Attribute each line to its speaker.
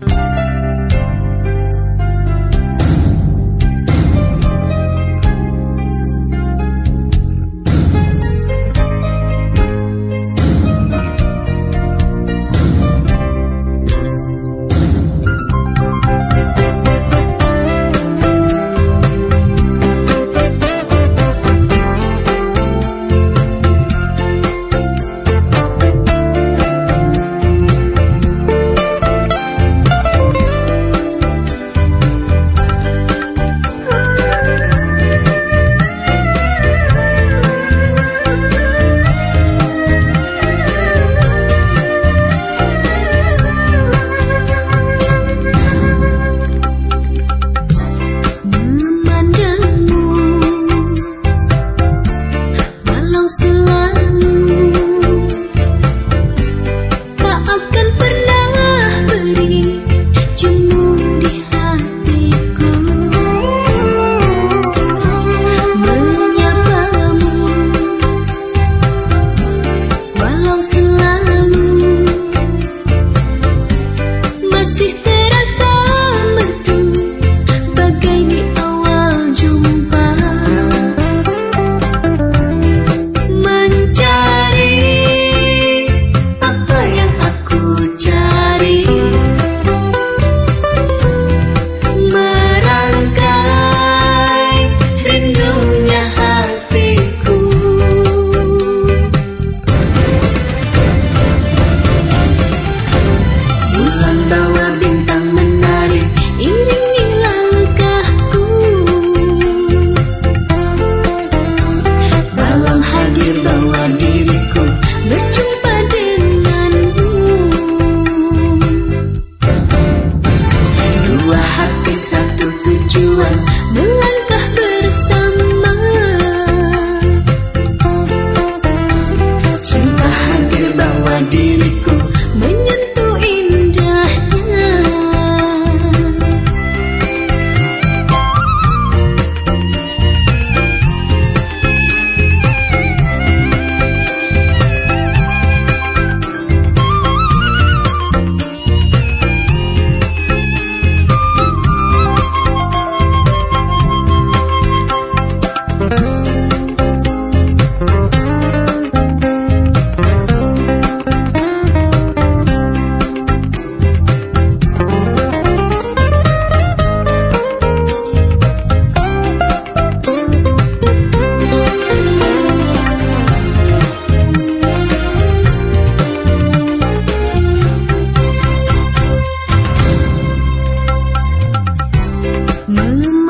Speaker 1: Bye. sao 你们